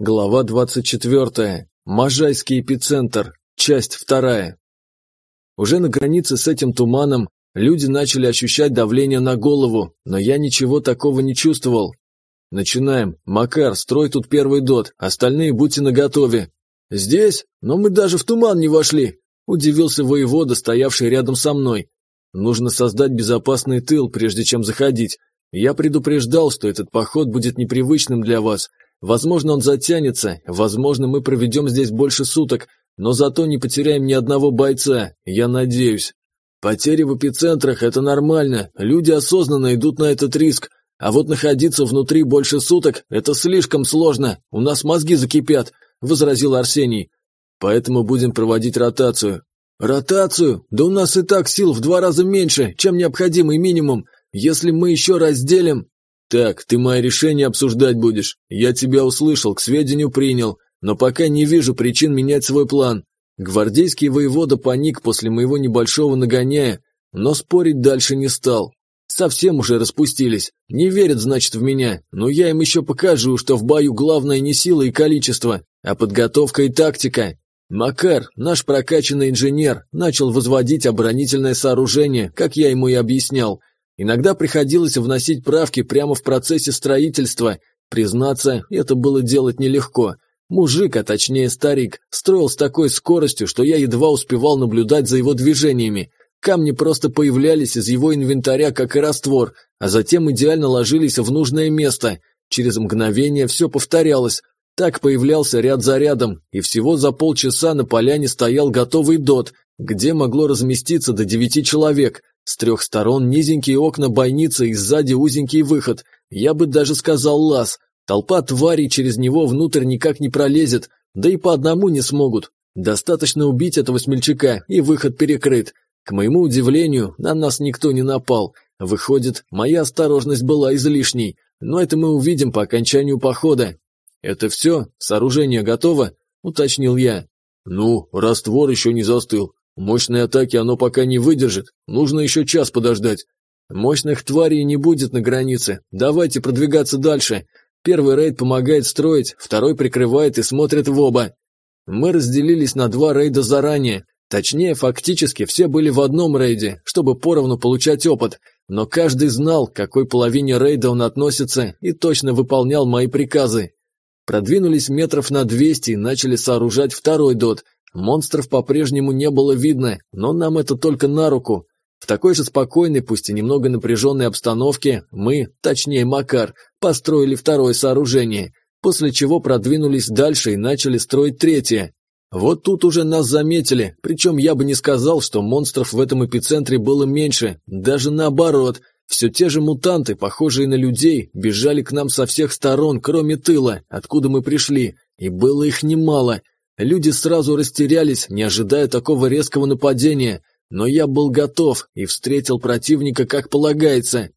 Глава 24. Можайский эпицентр. Часть 2. Уже на границе с этим туманом люди начали ощущать давление на голову, но я ничего такого не чувствовал. Начинаем. Макар, строй тут первый дот, остальные будьте наготове. Здесь? Но мы даже в туман не вошли, удивился воевода, стоявший рядом со мной. Нужно создать безопасный тыл, прежде чем заходить. Я предупреждал, что этот поход будет непривычным для вас – Возможно, он затянется, возможно, мы проведем здесь больше суток, но зато не потеряем ни одного бойца, я надеюсь. Потери в эпицентрах – это нормально, люди осознанно идут на этот риск, а вот находиться внутри больше суток – это слишком сложно, у нас мозги закипят, – возразил Арсений. Поэтому будем проводить ротацию. Ротацию? Да у нас и так сил в два раза меньше, чем необходимый минимум. Если мы еще разделим... «Так, ты мое решение обсуждать будешь. Я тебя услышал, к сведению принял, но пока не вижу причин менять свой план». Гвардейский воевода паник после моего небольшого нагоняя, но спорить дальше не стал. Совсем уже распустились. Не верят, значит, в меня, но я им еще покажу, что в бою главное не сила и количество, а подготовка и тактика. Макар, наш прокачанный инженер, начал возводить оборонительное сооружение, как я ему и объяснял, Иногда приходилось вносить правки прямо в процессе строительства. Признаться, это было делать нелегко. Мужик, а точнее старик, строил с такой скоростью, что я едва успевал наблюдать за его движениями. Камни просто появлялись из его инвентаря, как и раствор, а затем идеально ложились в нужное место. Через мгновение все повторялось. Так появлялся ряд за рядом, и всего за полчаса на поляне стоял готовый дот, где могло разместиться до девяти человек. С трех сторон низенькие окна бойницы и сзади узенький выход. Я бы даже сказал лаз. Толпа тварей через него внутрь никак не пролезет, да и по одному не смогут. Достаточно убить этого смельчака, и выход перекрыт. К моему удивлению, на нас никто не напал. Выходит, моя осторожность была излишней, но это мы увидим по окончанию похода. «Это все? Сооружение готово?» – уточнил я. «Ну, раствор еще не застыл. Мощной атаки оно пока не выдержит, нужно еще час подождать. Мощных тварей не будет на границе, давайте продвигаться дальше. Первый рейд помогает строить, второй прикрывает и смотрит в оба. Мы разделились на два рейда заранее. Точнее, фактически все были в одном рейде, чтобы поровну получать опыт, но каждый знал, к какой половине рейда он относится и точно выполнял мои приказы. Продвинулись метров на 200 и начали сооружать второй дот – Монстров по-прежнему не было видно, но нам это только на руку. В такой же спокойной, пусть и немного напряженной обстановке мы, точнее Макар, построили второе сооружение, после чего продвинулись дальше и начали строить третье. Вот тут уже нас заметили, причем я бы не сказал, что монстров в этом эпицентре было меньше, даже наоборот. Все те же мутанты, похожие на людей, бежали к нам со всех сторон, кроме тыла, откуда мы пришли, и было их немало – Люди сразу растерялись, не ожидая такого резкого нападения, но я был готов и встретил противника как полагается.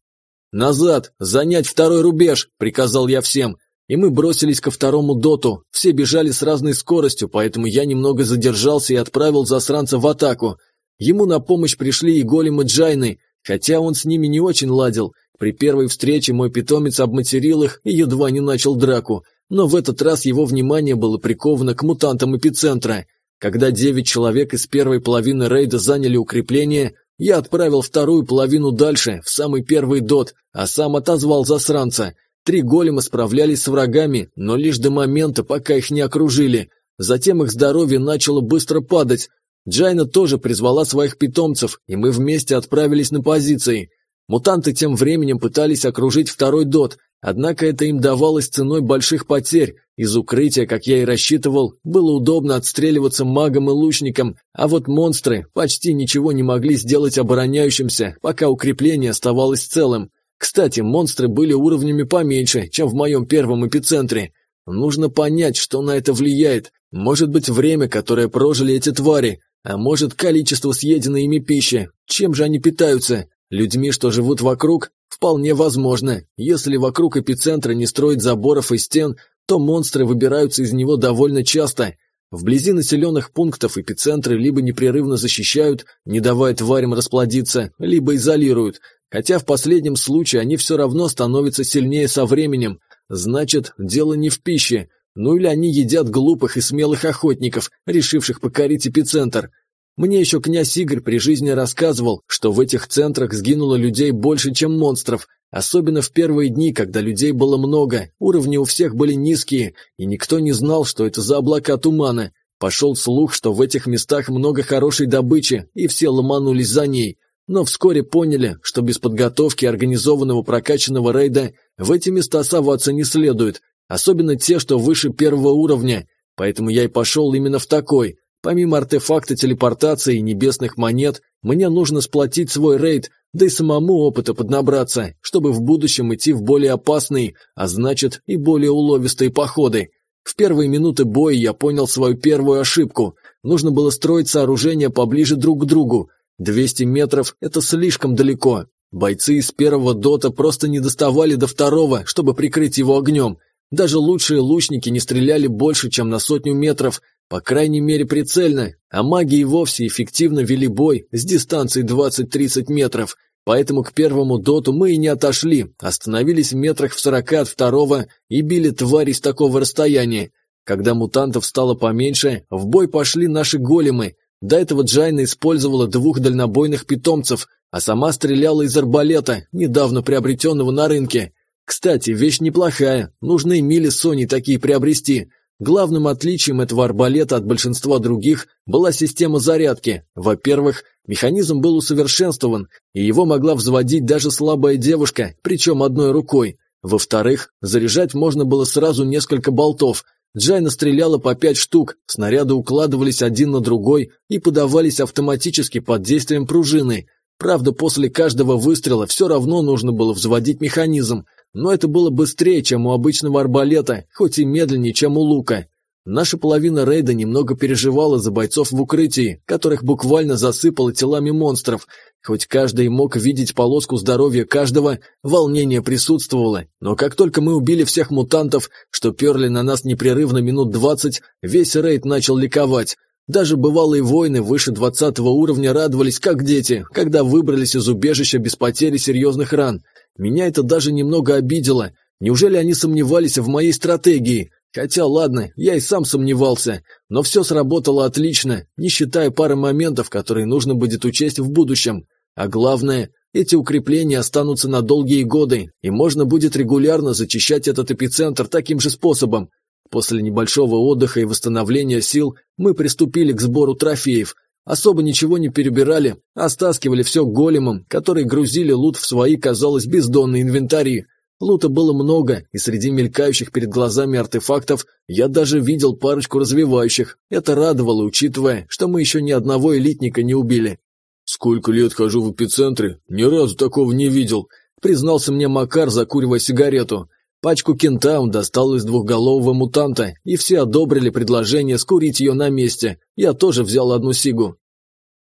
«Назад! Занять второй рубеж!» – приказал я всем. И мы бросились ко второму доту. Все бежали с разной скоростью, поэтому я немного задержался и отправил засранца в атаку. Ему на помощь пришли и голем и джайны, хотя он с ними не очень ладил. При первой встрече мой питомец обматерил их и едва не начал драку, но в этот раз его внимание было приковано к мутантам эпицентра. Когда девять человек из первой половины рейда заняли укрепление, я отправил вторую половину дальше, в самый первый дот, а сам отозвал засранца. Три голема справлялись с врагами, но лишь до момента, пока их не окружили. Затем их здоровье начало быстро падать. Джайна тоже призвала своих питомцев, и мы вместе отправились на позиции. Мутанты тем временем пытались окружить второй дот, Однако это им давалось ценой больших потерь. Из укрытия, как я и рассчитывал, было удобно отстреливаться магом и лучником, а вот монстры почти ничего не могли сделать обороняющимся, пока укрепление оставалось целым. Кстати, монстры были уровнями поменьше, чем в моем первом эпицентре. Нужно понять, что на это влияет. Может быть время, которое прожили эти твари, а может количество съеденной ими пищи. Чем же они питаются? Людьми, что живут вокруг? Вполне возможно. Если вокруг эпицентра не строить заборов и стен, то монстры выбираются из него довольно часто. Вблизи населенных пунктов эпицентры либо непрерывно защищают, не давая тварям расплодиться, либо изолируют, хотя в последнем случае они все равно становятся сильнее со временем. Значит, дело не в пище. Ну или они едят глупых и смелых охотников, решивших покорить эпицентр. Мне еще князь Игорь при жизни рассказывал, что в этих центрах сгинуло людей больше, чем монстров, особенно в первые дни, когда людей было много, уровни у всех были низкие, и никто не знал, что это за облака тумана. Пошел слух, что в этих местах много хорошей добычи, и все ломанулись за ней. Но вскоре поняли, что без подготовки организованного прокачанного рейда в эти места соваться не следует, особенно те, что выше первого уровня, поэтому я и пошел именно в такой. Помимо артефакта телепортации и небесных монет, мне нужно сплотить свой рейд, да и самому опыта поднабраться, чтобы в будущем идти в более опасные, а значит и более уловистые походы. В первые минуты боя я понял свою первую ошибку. Нужно было строить сооружения поближе друг к другу. 200 метров – это слишком далеко. Бойцы из первого дота просто не доставали до второго, чтобы прикрыть его огнем. Даже лучшие лучники не стреляли больше, чем на сотню метров, по крайней мере прицельно, а маги и вовсе эффективно вели бой с дистанции 20-30 метров. Поэтому к первому доту мы и не отошли, остановились в метрах в сорока от второго и били твари с такого расстояния. Когда мутантов стало поменьше, в бой пошли наши големы. До этого Джайна использовала двух дальнобойных питомцев, а сама стреляла из арбалета, недавно приобретенного на рынке. Кстати, вещь неплохая, нужно и Миле с Соней такие приобрести – Главным отличием этого арбалета от большинства других была система зарядки. Во-первых, механизм был усовершенствован, и его могла взводить даже слабая девушка, причем одной рукой. Во-вторых, заряжать можно было сразу несколько болтов. Джайна стреляла по пять штук, снаряды укладывались один на другой и подавались автоматически под действием пружины. Правда, после каждого выстрела все равно нужно было взводить механизм, но это было быстрее, чем у обычного арбалета, хоть и медленнее, чем у лука. Наша половина рейда немного переживала за бойцов в укрытии, которых буквально засыпало телами монстров. Хоть каждый мог видеть полоску здоровья каждого, волнение присутствовало. Но как только мы убили всех мутантов, что перли на нас непрерывно минут двадцать, весь рейд начал ликовать. Даже бывалые воины выше двадцатого уровня радовались, как дети, когда выбрались из убежища без потери серьезных ран. Меня это даже немного обидело. Неужели они сомневались в моей стратегии? Хотя, ладно, я и сам сомневался, но все сработало отлично, не считая пары моментов, которые нужно будет учесть в будущем. А главное, эти укрепления останутся на долгие годы, и можно будет регулярно зачищать этот эпицентр таким же способом. После небольшого отдыха и восстановления сил мы приступили к сбору трофеев, Особо ничего не перебирали, а стаскивали все големом, которые грузили лут в свои, казалось, бездонные инвентари. Лута было много, и среди мелькающих перед глазами артефактов я даже видел парочку развивающих. Это радовало, учитывая, что мы еще ни одного элитника не убили. «Сколько лет хожу в эпицентре, ни разу такого не видел», признался мне Макар, закуривая сигарету. Пачку кента достал из двухголового мутанта, и все одобрили предложение скурить ее на месте. Я тоже взял одну сигу.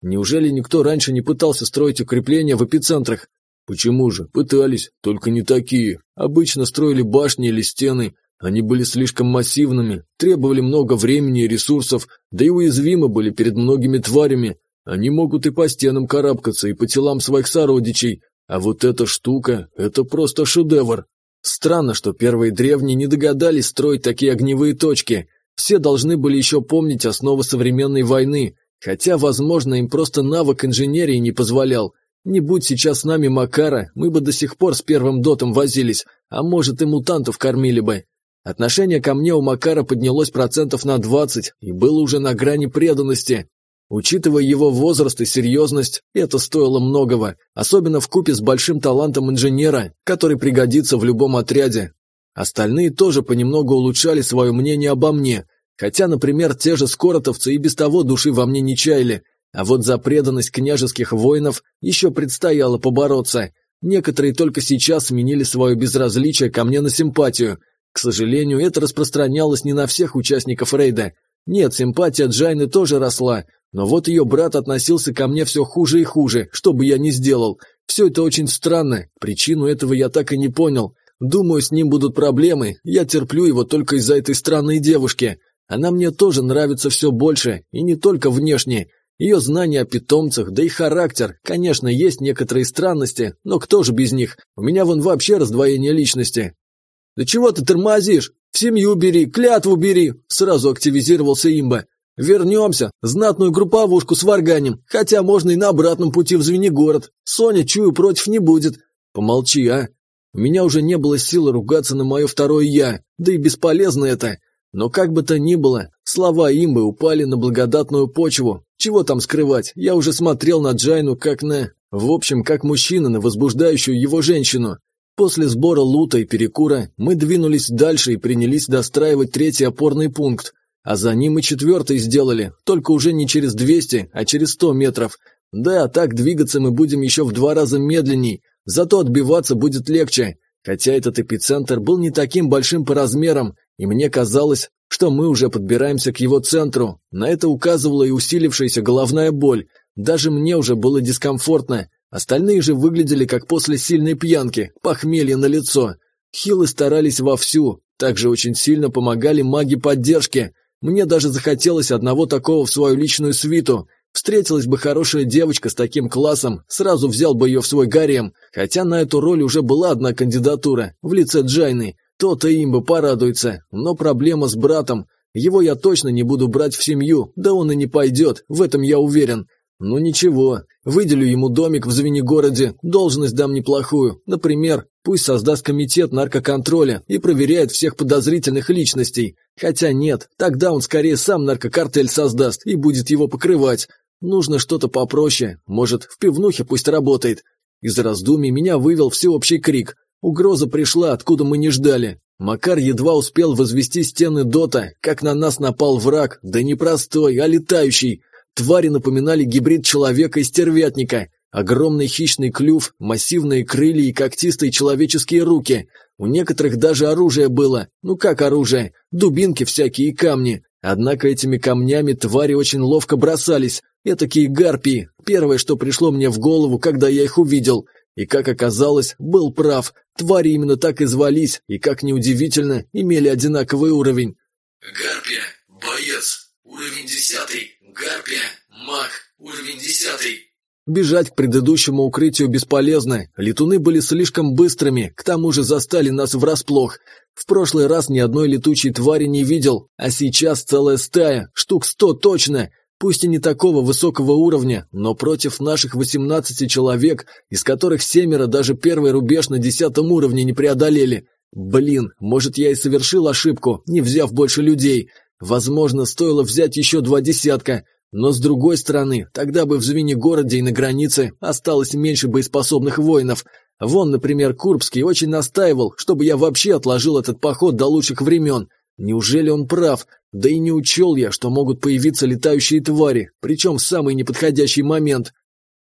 Неужели никто раньше не пытался строить укрепления в эпицентрах? Почему же? Пытались, только не такие. Обычно строили башни или стены. Они были слишком массивными, требовали много времени и ресурсов, да и уязвимы были перед многими тварями. Они могут и по стенам карабкаться, и по телам своих сородичей. А вот эта штука – это просто шедевр. Странно, что первые древние не догадались строить такие огневые точки. Все должны были еще помнить основы современной войны, хотя, возможно, им просто навык инженерии не позволял. Не будь сейчас с нами Макара, мы бы до сих пор с первым дотом возились, а может и мутантов кормили бы. Отношение ко мне у Макара поднялось процентов на 20 и было уже на грани преданности. Учитывая его возраст и серьезность, это стоило многого, особенно в купе с большим талантом инженера, который пригодится в любом отряде. Остальные тоже понемногу улучшали свое мнение обо мне, хотя, например, те же скоротовцы и без того души во мне не чаяли, а вот за преданность княжеских воинов еще предстояло побороться. Некоторые только сейчас сменили свое безразличие ко мне на симпатию. К сожалению, это распространялось не на всех участников рейда. Нет, симпатия Джайны тоже росла, но вот ее брат относился ко мне все хуже и хуже, что бы я ни сделал. Все это очень странно, причину этого я так и не понял. Думаю, с ним будут проблемы, я терплю его только из-за этой странной девушки. Она мне тоже нравится все больше, и не только внешне. Ее знания о питомцах, да и характер. Конечно, есть некоторые странности, но кто же без них? У меня вон вообще раздвоение личности. «Да чего ты тормозишь? В семью бери, клятву бери!» Сразу активизировался имба. «Вернемся, знатную групповушку сварганим, хотя можно и на обратном пути в Звенигород. Соня, чую, против не будет». «Помолчи, а!» У меня уже не было силы ругаться на мое второе «я», да и бесполезно это. Но как бы то ни было, слова имбы упали на благодатную почву. Чего там скрывать, я уже смотрел на Джайну как на... В общем, как мужчина на возбуждающую его женщину. После сбора лута и перекура мы двинулись дальше и принялись достраивать третий опорный пункт. А за ним и четвертый сделали, только уже не через 200, а через 100 метров. Да, так двигаться мы будем еще в два раза медленней, зато отбиваться будет легче. Хотя этот эпицентр был не таким большим по размерам, и мне казалось, что мы уже подбираемся к его центру. На это указывала и усилившаяся головная боль. Даже мне уже было дискомфортно. Остальные же выглядели как после сильной пьянки, похмелье на лицо. Хилы старались вовсю, также очень сильно помогали маги поддержки. Мне даже захотелось одного такого в свою личную свиту. Встретилась бы хорошая девочка с таким классом, сразу взял бы ее в свой гарем, хотя на эту роль уже была одна кандидатура, в лице Джайны. То-то им бы порадуется, но проблема с братом. Его я точно не буду брать в семью, да он и не пойдет, в этом я уверен. Ну ничего, выделю ему домик в Звенигороде, должность дам неплохую. Например, пусть создаст комитет наркоконтроля и проверяет всех подозрительных личностей. Хотя нет, тогда он скорее сам наркокартель создаст и будет его покрывать. Нужно что-то попроще, может, в пивнухе пусть работает. Из раздумий меня вывел всеобщий крик. Угроза пришла, откуда мы не ждали. Макар едва успел возвести стены дота, как на нас напал враг, да не простой, а летающий. Твари напоминали гибрид человека и стервятника. Огромный хищный клюв, массивные крылья и когтистые человеческие руки. У некоторых даже оружие было. Ну как оружие? Дубинки всякие и камни. Однако этими камнями твари очень ловко бросались. Этакие гарпии. Первое, что пришло мне в голову, когда я их увидел. И, как оказалось, был прав. Твари именно так и звались, и, как неудивительно, имели одинаковый уровень. Гарпия, боец, уровень десятый. Гарпия, маг, уровень десятый. Бежать к предыдущему укрытию бесполезно, летуны были слишком быстрыми, к тому же застали нас врасплох. В прошлый раз ни одной летучей твари не видел, а сейчас целая стая, штук сто точно. Пусть и не такого высокого уровня, но против наших 18 человек, из которых семеро даже первый рубеж на десятом уровне не преодолели. Блин, может я и совершил ошибку, не взяв больше людей. Возможно, стоило взять еще два десятка. Но с другой стороны, тогда бы в Звенигороде и на границе осталось меньше боеспособных воинов. Вон, например, Курбский очень настаивал, чтобы я вообще отложил этот поход до лучших времен. Неужели он прав? Да и не учел я, что могут появиться летающие твари, причем в самый неподходящий момент.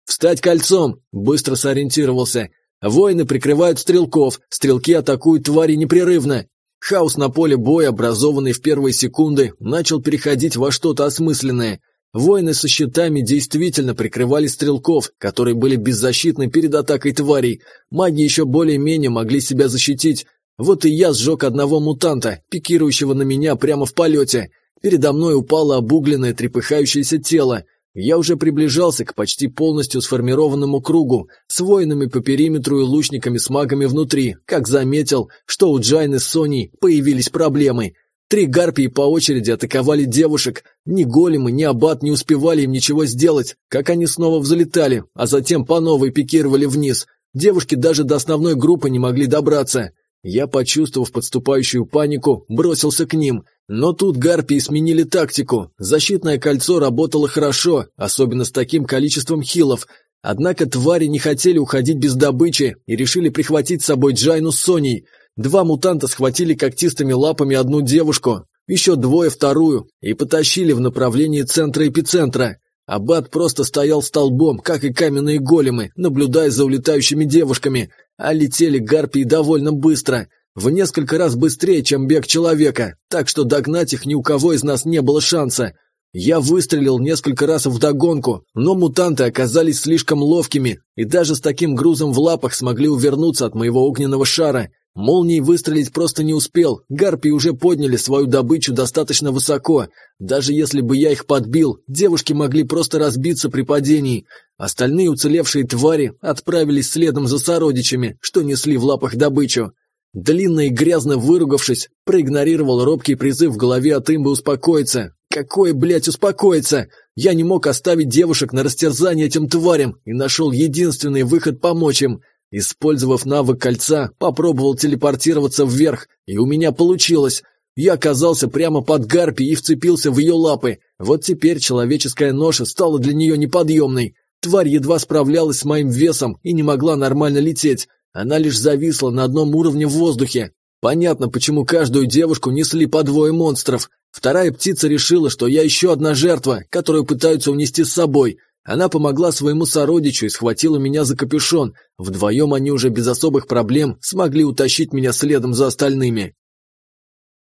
«Встать кольцом!» – быстро сориентировался. «Воины прикрывают стрелков, стрелки атакуют твари непрерывно». Хаос на поле боя, образованный в первые секунды, начал переходить во что-то осмысленное. Воины со щитами действительно прикрывали стрелков, которые были беззащитны перед атакой тварей. Маги еще более-менее могли себя защитить, вот и я сжег одного мутанта, пикирующего на меня прямо в полете. Передо мной упало обугленное трепыхающееся тело. Я уже приближался к почти полностью сформированному кругу, с воинами по периметру и лучниками с магами внутри, как заметил, что у Джайны с Соней появились проблемы. Три гарпии по очереди атаковали девушек. Ни големы, ни аббат не успевали им ничего сделать, как они снова взлетали, а затем по новой пикировали вниз. Девушки даже до основной группы не могли добраться. Я, почувствовав подступающую панику, бросился к ним, но тут гарпии сменили тактику. Защитное кольцо работало хорошо, особенно с таким количеством хилов. Однако твари не хотели уходить без добычи и решили прихватить с собой Джайну с Соней. Два мутанта схватили когтистыми лапами одну девушку, еще двое вторую, и потащили в направлении центра эпицентра. Аббат просто стоял столбом, как и каменные големы, наблюдая за улетающими девушками, а летели гарпии довольно быстро, в несколько раз быстрее, чем бег человека, так что догнать их ни у кого из нас не было шанса. Я выстрелил несколько раз в догонку, но мутанты оказались слишком ловкими и даже с таким грузом в лапах смогли увернуться от моего огненного шара. Молнией выстрелить просто не успел, гарпии уже подняли свою добычу достаточно высоко. Даже если бы я их подбил, девушки могли просто разбиться при падении. Остальные уцелевшие твари отправились следом за сородичами, что несли в лапах добычу. Длинно и грязно выругавшись, проигнорировал робкий призыв в голове от имбы успокоиться. Какое, блядь, успокоиться? Я не мог оставить девушек на растерзание этим тварям и нашел единственный выход помочь им. Использовав навык кольца, попробовал телепортироваться вверх, и у меня получилось. Я оказался прямо под гарпи и вцепился в ее лапы. Вот теперь человеческая ноша стала для нее неподъемной. Тварь едва справлялась с моим весом и не могла нормально лететь. Она лишь зависла на одном уровне в воздухе. Понятно, почему каждую девушку несли по двое монстров. Вторая птица решила, что я еще одна жертва, которую пытаются унести с собой. Она помогла своему сородичу и схватила меня за капюшон. Вдвоем они уже без особых проблем смогли утащить меня следом за остальными.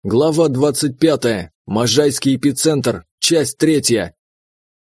Глава 25. Можайский эпицентр. Часть третья.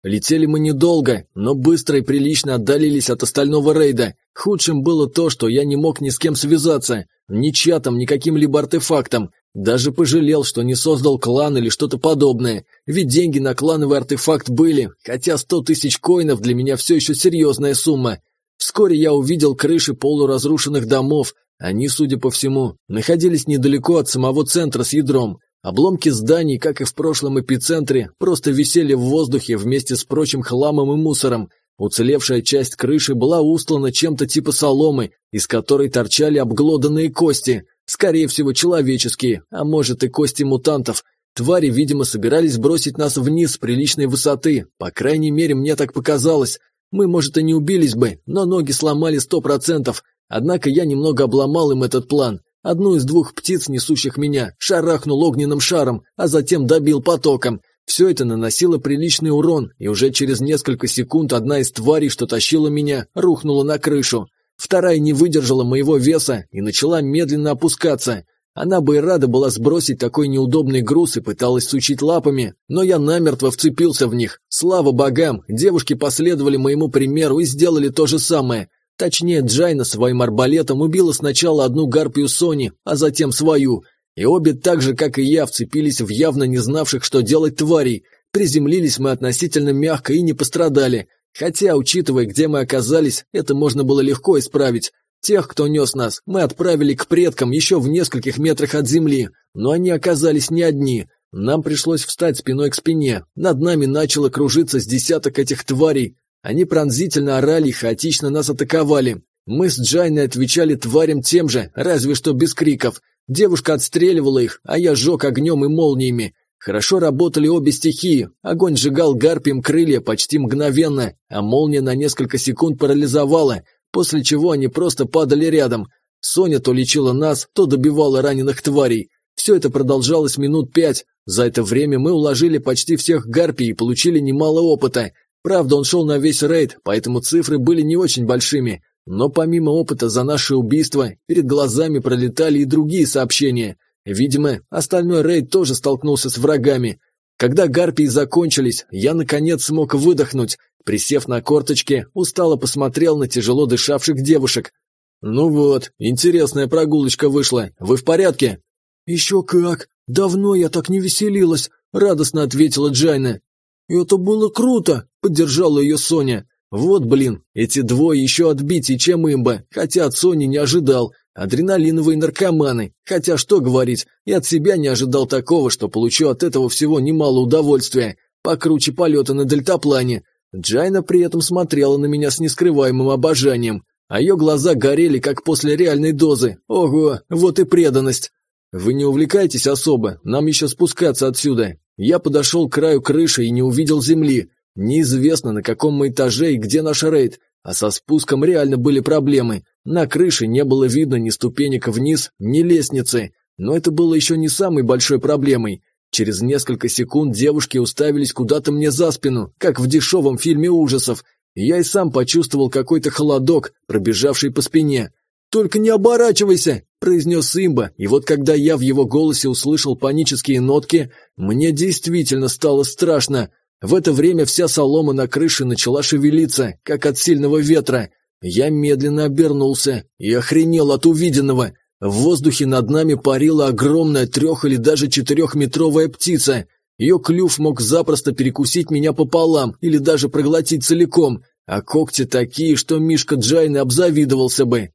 Летели мы недолго, но быстро и прилично отдалились от остального рейда. Худшим было то, что я не мог ни с кем связаться, ни чатом, ни каким-либо артефактом. Даже пожалел, что не создал клан или что-то подобное, ведь деньги на клановый артефакт были, хотя сто тысяч коинов для меня все еще серьезная сумма. Вскоре я увидел крыши полуразрушенных домов, они, судя по всему, находились недалеко от самого центра с ядром. Обломки зданий, как и в прошлом эпицентре, просто висели в воздухе вместе с прочим хламом и мусором. Уцелевшая часть крыши была устлана чем-то типа соломы, из которой торчали обглоданные кости, скорее всего человеческие, а может и кости мутантов. Твари, видимо, собирались бросить нас вниз с приличной высоты, по крайней мере, мне так показалось. Мы, может, и не убились бы, но ноги сломали сто процентов, Однако я немного обломал им этот план. Одну из двух птиц, несущих меня, шарахнул огненным шаром, а затем добил потоком. Все это наносило приличный урон, и уже через несколько секунд одна из тварей, что тащила меня, рухнула на крышу. Вторая не выдержала моего веса и начала медленно опускаться. Она бы и рада была сбросить такой неудобный груз и пыталась сучить лапами, но я намертво вцепился в них. Слава богам, девушки последовали моему примеру и сделали то же самое. Точнее, Джайна своим арбалетом убила сначала одну гарпию Сони, а затем свою. И обе так же, как и я, вцепились в явно не знавших, что делать тварей. Приземлились мы относительно мягко и не пострадали. Хотя, учитывая, где мы оказались, это можно было легко исправить. Тех, кто нес нас, мы отправили к предкам еще в нескольких метрах от земли, но они оказались не одни. Нам пришлось встать спиной к спине. Над нами начало кружиться с десяток этих тварей, они пронзительно орали и хаотично нас атаковали. Мы с Джайной отвечали тварям тем же, разве что без криков. Девушка отстреливала их, а я сжег огнем и молниями. Хорошо работали обе стихии. Огонь сжигал гарпием крылья почти мгновенно, а молния на несколько секунд парализовала, после чего они просто падали рядом. Соня то лечила нас, то добивала раненых тварей. Все это продолжалось минут пять. За это время мы уложили почти всех гарпий и получили немало опыта. Правда, он шел на весь рейд, поэтому цифры были не очень большими, но помимо опыта за наше убийство, перед глазами пролетали и другие сообщения. Видимо, остальной рейд тоже столкнулся с врагами. Когда гарпии закончились, я наконец смог выдохнуть. Присев на корточки, устало посмотрел на тяжело дышавших девушек. «Ну вот, интересная прогулочка вышла. Вы в порядке?» «Еще как! Давно я так не веселилась!» – радостно ответила Джайна. «Это было круто!» – поддержала ее Соня. «Вот, блин, эти двое еще отбитие, чем имба, хотя от Сони не ожидал. Адреналиновые наркоманы. Хотя что говорить, и от себя не ожидал такого, что получу от этого всего немало удовольствия. Покруче полета на дельтаплане. Джайна при этом смотрела на меня с нескрываемым обожанием, а ее глаза горели, как после реальной дозы. Ого, вот и преданность. Вы не увлекайтесь особо, нам еще спускаться отсюда. Я подошел к краю крыши и не увидел земли. Неизвестно, на каком мы этаже и где наш рейд, а со спуском реально были проблемы. На крыше не было видно ни ступенек вниз, ни лестницы. Но это было еще не самой большой проблемой. Через несколько секунд девушки уставились куда-то мне за спину, как в дешевом фильме ужасов. я и сам почувствовал какой-то холодок, пробежавший по спине. «Только не оборачивайся!» – произнес Имба, и вот когда я в его голосе услышал панические нотки, мне действительно стало страшно. В это время вся солома на крыше начала шевелиться, как от сильного ветра. Я медленно обернулся и охренел от увиденного. В воздухе над нами парила огромная трех- или даже четырехметровая птица. Ее клюв мог запросто перекусить меня пополам или даже проглотить целиком, а когти такие, что Мишка Джайны обзавидовался бы.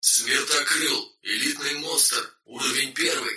Смертокрыл, элитный монстр, Уровень первый.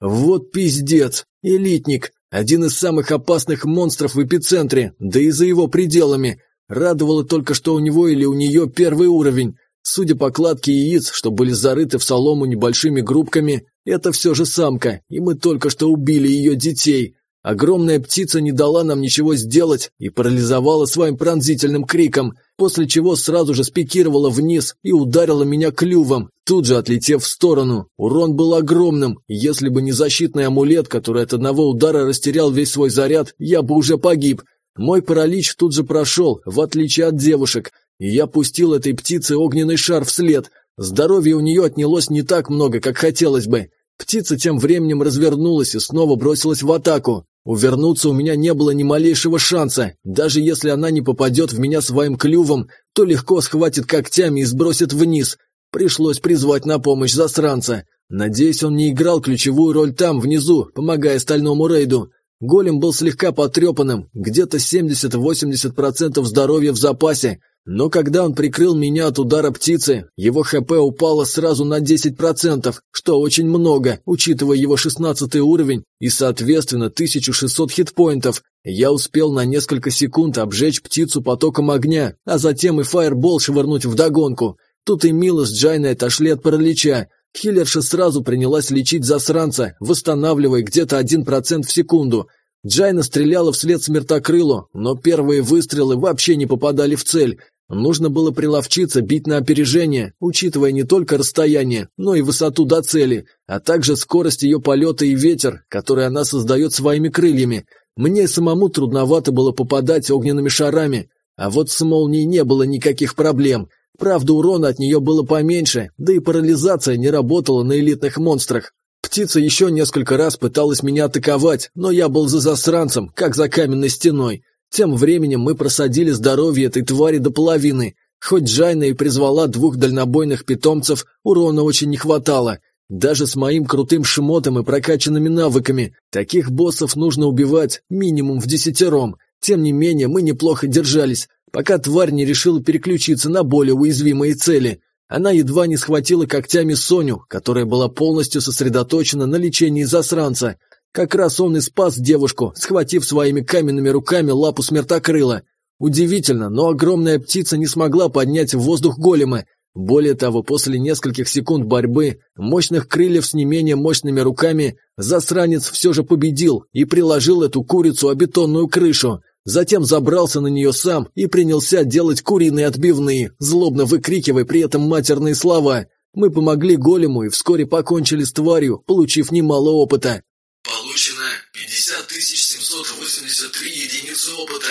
Вот пиздец! Элитник! Один из самых опасных монстров в эпицентре, да и за его пределами. Радовало только, что у него или у нее первый уровень. Судя по кладке яиц, что были зарыты в солому небольшими группками, это все же самка, и мы только что убили ее детей. Огромная птица не дала нам ничего сделать и парализовала своим пронзительным криком, после чего сразу же спикировала вниз и ударила меня клювом, тут же отлетев в сторону. Урон был огромным, если бы не защитный амулет, который от одного удара растерял весь свой заряд, я бы уже погиб. Мой паралич тут же прошел, в отличие от девушек, и я пустил этой птице огненный шар вслед. Здоровья у нее отнялось не так много, как хотелось бы. Птица тем временем развернулась и снова бросилась в атаку. Увернуться у меня не было ни малейшего шанса. Даже если она не попадет в меня своим клювом, то легко схватит когтями и сбросит вниз. Пришлось призвать на помощь засранца. Надеюсь, он не играл ключевую роль там, внизу, помогая стальному рейду. Голем был слегка потрепанным, где-то 70-80% здоровья в запасе, но когда он прикрыл меня от удара птицы, его ХП упало сразу на 10%, что очень много, учитывая его 16 уровень и, соответственно, 1600 хитпоинтов. Я успел на несколько секунд обжечь птицу потоком огня, а затем и фаербол швырнуть вдогонку. Тут и Мила с Джайной отошли от паралича. Хиллерша сразу принялась лечить засранца, восстанавливая где-то 1% в секунду – Джайна стреляла вслед смертокрылу, но первые выстрелы вообще не попадали в цель. Нужно было приловчиться бить на опережение, учитывая не только расстояние, но и высоту до цели, а также скорость ее полета и ветер, который она создает своими крыльями. Мне самому трудновато было попадать огненными шарами, а вот с молнией не было никаких проблем. Правда, урона от нее было поменьше, да и парализация не работала на элитных монстрах. Птица еще несколько раз пыталась меня атаковать, но я был за засранцем, как за каменной стеной. Тем временем мы просадили здоровье этой твари до половины. Хоть Джайна и призвала двух дальнобойных питомцев, урона очень не хватало. Даже с моим крутым шмотом и прокачанными навыками, таких боссов нужно убивать минимум в десятером. Тем не менее, мы неплохо держались, пока тварь не решила переключиться на более уязвимые цели. Она едва не схватила когтями Соню, которая была полностью сосредоточена на лечении засранца. Как раз он и спас девушку, схватив своими каменными руками лапу смертокрыла. Удивительно, но огромная птица не смогла поднять в воздух голема. Более того, после нескольких секунд борьбы, мощных крыльев с не менее мощными руками, засранец все же победил и приложил эту курицу о бетонную крышу. Затем забрался на нее сам и принялся делать куриные отбивные, злобно выкрикивая при этом матерные слова. Мы помогли голему и вскоре покончили с тварью, получив немало опыта. Получено 50 783 единицы опыта.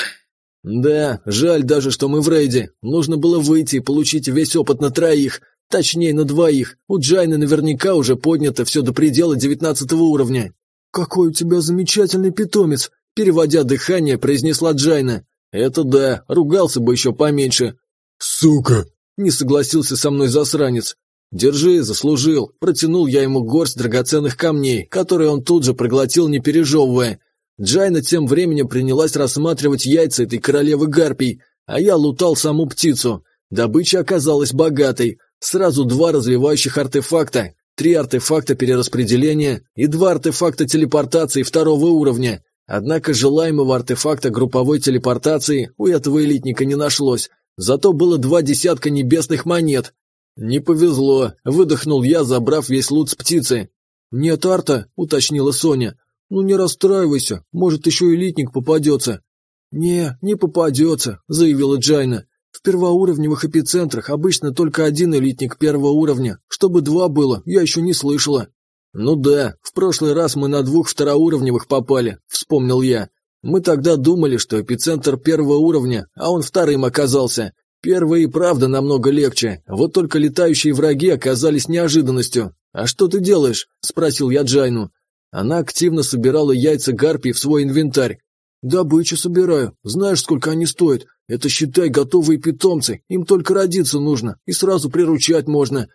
Да, жаль даже, что мы в рейде. Нужно было выйти и получить весь опыт на троих. Точнее, на двоих. У Джайны наверняка уже поднято все до предела девятнадцатого уровня. «Какой у тебя замечательный питомец!» Переводя дыхание, произнесла Джайна. «Это да, ругался бы еще поменьше». «Сука!» – не согласился со мной засранец. «Держи, заслужил». Протянул я ему горсть драгоценных камней, которые он тут же проглотил, не пережевывая. Джайна тем временем принялась рассматривать яйца этой королевы гарпий, а я лутал саму птицу. Добыча оказалась богатой. Сразу два развивающих артефакта, три артефакта перераспределения и два артефакта телепортации второго уровня. Однако желаемого артефакта групповой телепортации у этого элитника не нашлось, зато было два десятка небесных монет. «Не повезло», – выдохнул я, забрав весь лут с птицы. «Нет арта», – уточнила Соня. «Ну не расстраивайся, может еще элитник попадется». «Не, не попадется», – заявила Джайна. «В первоуровневых эпицентрах обычно только один элитник первого уровня. Чтобы два было, я еще не слышала». «Ну да, в прошлый раз мы на двух второуровневых попали», — вспомнил я. «Мы тогда думали, что эпицентр первого уровня, а он вторым оказался. Первый и правда намного легче, вот только летающие враги оказались неожиданностью. А что ты делаешь?» – спросил я Джайну. Она активно собирала яйца гарпий в свой инвентарь. «Добычу собираю. Знаешь, сколько они стоят? Это, считай, готовые питомцы. Им только родиться нужно, и сразу приручать можно.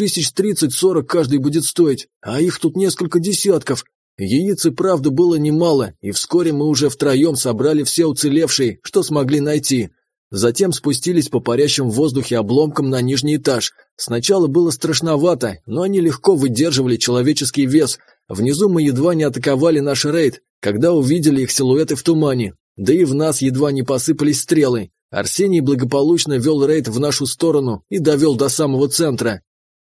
Тысяч тридцать-сорок каждый будет стоить, а их тут несколько десятков. Яиц и правда было немало, и вскоре мы уже втроем собрали все уцелевшие, что смогли найти. Затем спустились по парящим в воздухе обломкам на нижний этаж. Сначала было страшновато, но они легко выдерживали человеческий вес. Внизу мы едва не атаковали наш рейд, когда увидели их силуэты в тумане. Да и в нас едва не посыпались стрелы. Арсений благополучно вел рейд в нашу сторону и довел до самого центра.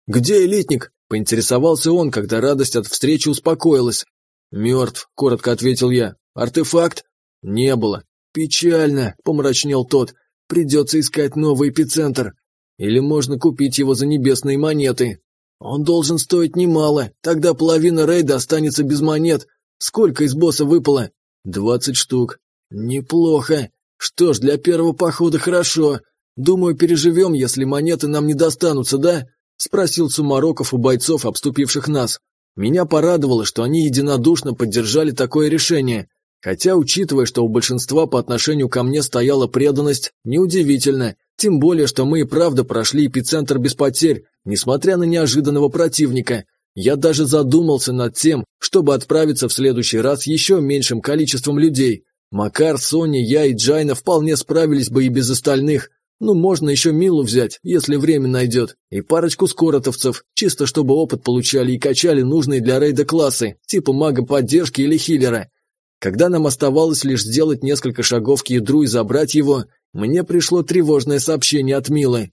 «Где элитник?» – поинтересовался он, когда радость от встречи успокоилась. «Мертв», – коротко ответил я. «Артефакт?» «Не было». «Печально», – помрачнел тот. Придется искать новый эпицентр. Или можно купить его за небесные монеты. Он должен стоить немало, тогда половина рейда останется без монет. Сколько из босса выпало? Двадцать штук. Неплохо. Что ж, для первого похода хорошо. Думаю, переживем, если монеты нам не достанутся, да? Спросил Сумароков у бойцов, обступивших нас. Меня порадовало, что они единодушно поддержали такое решение. Хотя, учитывая, что у большинства по отношению ко мне стояла преданность, неудивительно, тем более, что мы и правда прошли эпицентр без потерь, несмотря на неожиданного противника. Я даже задумался над тем, чтобы отправиться в следующий раз еще меньшим количеством людей. Макар, Соня, я и Джайна вполне справились бы и без остальных. Ну, можно еще Милу взять, если время найдет, и парочку скоротовцев, чисто чтобы опыт получали и качали нужные для рейда классы, типа мага поддержки или хиллера. Когда нам оставалось лишь сделать несколько шагов к ядру и забрать его, мне пришло тревожное сообщение от Милы.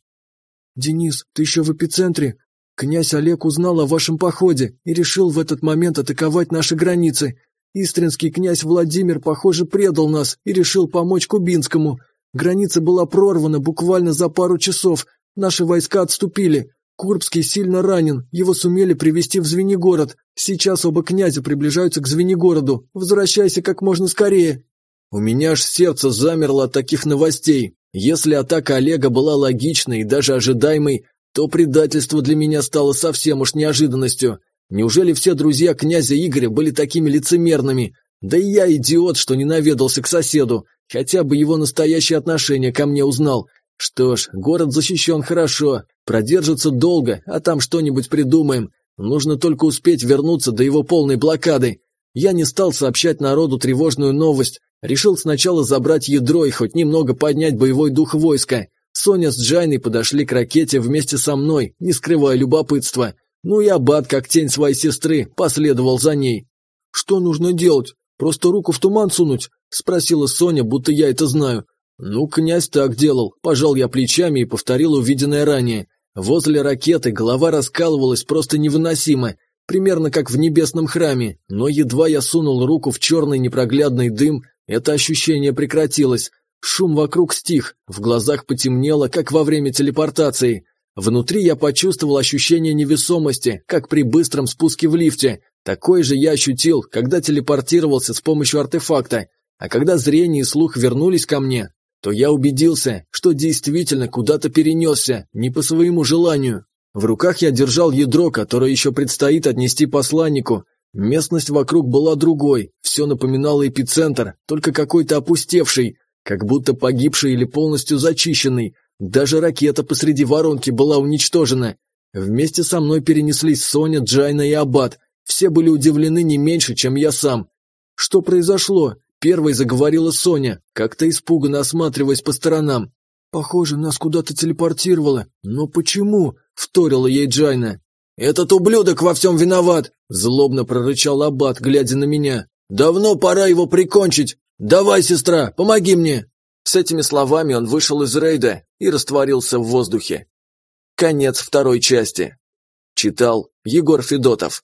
«Денис, ты еще в эпицентре. Князь Олег узнал о вашем походе и решил в этот момент атаковать наши границы. Истринский князь Владимир, похоже, предал нас и решил помочь Кубинскому. Граница была прорвана буквально за пару часов. Наши войска отступили. Курбский сильно ранен, его сумели привести в Звенигород. Сейчас оба князя приближаются к Звенигороду. Возвращайся как можно скорее. У меня аж сердце замерло от таких новостей. Если атака Олега была логичной и даже ожидаемой, то предательство для меня стало совсем уж неожиданностью. Неужели все друзья князя Игоря были такими лицемерными? Да и я идиот, что не наведался к соседу, хотя бы его настоящее отношение ко мне узнал. Что ж, город защищен хорошо, продержится долго, а там что-нибудь придумаем. Нужно только успеть вернуться до его полной блокады. Я не стал сообщать народу тревожную новость. Решил сначала забрать ядро и хоть немного поднять боевой дух войска. Соня с Джайной подошли к ракете вместе со мной, не скрывая любопытства. Ну и Аббат, как тень своей сестры, последовал за ней. «Что нужно делать? Просто руку в туман сунуть?» – спросила Соня, будто я это знаю. «Ну, князь так делал», – пожал я плечами и повторил увиденное ранее. Возле ракеты голова раскалывалась просто невыносимо, примерно как в небесном храме, но едва я сунул руку в черный непроглядный дым, это ощущение прекратилось. Шум вокруг стих, в глазах потемнело, как во время телепортации. Внутри я почувствовал ощущение невесомости, как при быстром спуске в лифте. Такое же я ощутил, когда телепортировался с помощью артефакта. А когда зрение и слух вернулись ко мне, то я убедился, что действительно куда-то перенесся, не по своему желанию. В руках я держал ядро, которое еще предстоит отнести посланнику. Местность вокруг была другой, все напоминало эпицентр, только какой-то опустевший, как будто погибший или полностью зачищенный. Даже ракета посреди воронки была уничтожена. Вместе со мной перенеслись Соня, Джайна и Аббат. Все были удивлены не меньше, чем я сам. Что произошло? Первой заговорила Соня, как-то испуганно осматриваясь по сторонам. «Похоже, нас куда-то телепортировало. Но почему?» – вторила ей Джайна. «Этот ублюдок во всем виноват!» – злобно прорычал Аббат, глядя на меня. «Давно пора его прикончить! Давай, сестра, помоги мне!» С этими словами он вышел из рейда и растворился в воздухе. Конец второй части. Читал Егор Федотов.